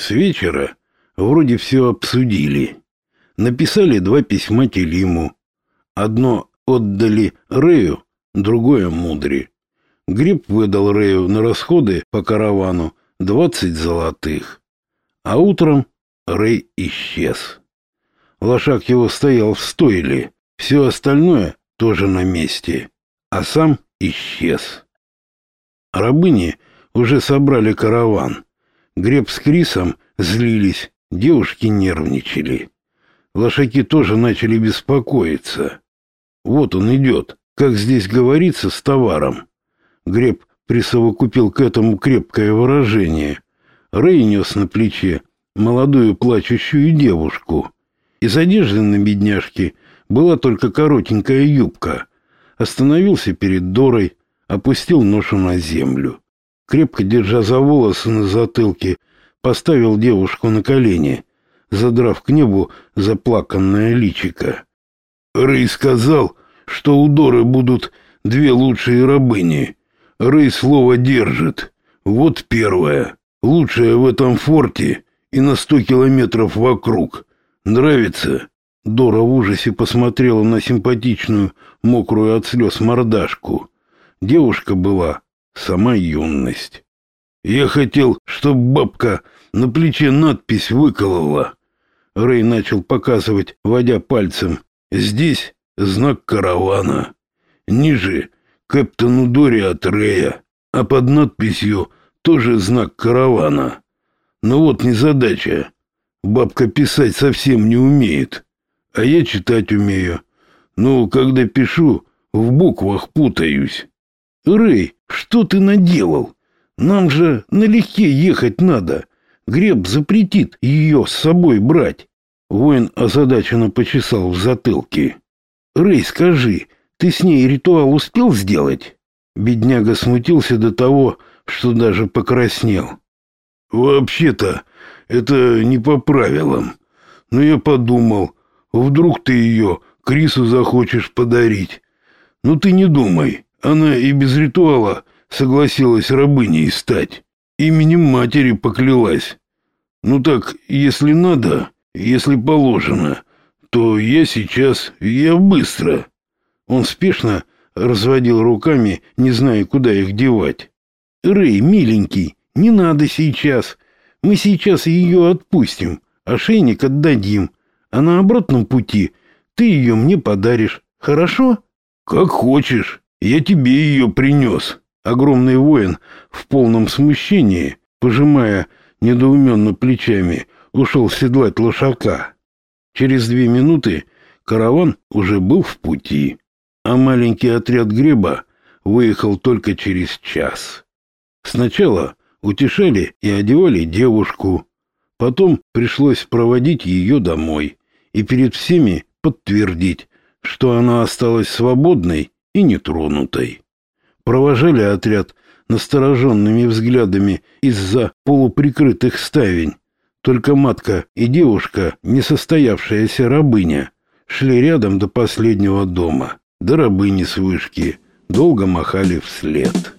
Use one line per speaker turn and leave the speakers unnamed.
С вечера вроде все обсудили. Написали два письма Телиму. Одно отдали Рэю, другое Мудре. Гриб выдал Рэю на расходы по каравану двадцать золотых. А утром Рэй исчез. Лошак его стоял в стойле, все остальное тоже на месте, а сам исчез. Рабыни уже собрали караван. Греб с Крисом злились, девушки нервничали. Лошаки тоже начали беспокоиться. Вот он идет, как здесь говорится, с товаром. Греб присовокупил к этому крепкое выражение. Рэй нес на плече молодую плачущую девушку. Из одежды на бедняжке была только коротенькая юбка. Остановился перед Дорой, опустил ношу на землю. Крепко держа за волосы на затылке, поставил девушку на колени, задрав к небу заплаканное личико. Рэй сказал, что у Доры будут две лучшие рабыни. Рэй слово держит. Вот первая, лучшая в этом форте и на сто километров вокруг. Нравится? Дора в ужасе посмотрела на симпатичную, мокрую от слез мордашку. Девушка была сама юность. Я хотел, чтобы бабка на плече надпись выколола. Рэй начал показывать, водя пальцем. Здесь знак каравана. Ниже капитану Дори от Рэя, а под надписью тоже знак каравана. Но вот незадача. Бабка писать совсем не умеет, а я читать умею. Но когда пишу, в буквах путаюсь. Рэй, что ты наделал? Нам же налегке ехать надо. Греб запретит ее с собой брать. Воин озадаченно почесал в затылке. Рэй, скажи, ты с ней ритуал успел сделать? Бедняга смутился до того, что даже покраснел. Вообще-то, это не по правилам. Но я подумал, вдруг ты ее Крису захочешь подарить. Ну ты не думай, она и без ритуала согласилась рабыней стать. Именем матери поклялась. Ну так, если надо, если положено, то я сейчас, я быстро. Он спешно разводил руками, не зная, куда их девать. Рэй, миленький, не надо сейчас. Мы сейчас ее отпустим, ошейник отдадим, а на обратном пути ты ее мне подаришь. Хорошо? Как хочешь. Я тебе ее принес. Огромный воин в полном смущении, пожимая недоуменно плечами, ушел седлать лошака. Через две минуты караван уже был в пути, а маленький отряд греба выехал только через час. Сначала утешали и одевали девушку. Потом пришлось проводить ее домой и перед всеми подтвердить, что она осталась свободной и нетронутой. Провожали отряд настороженными взглядами из-за полуприкрытых ставень. Только матка и девушка, несостоявшаяся рабыня, шли рядом до последнего дома. До рабыни с вышки долго махали вслед.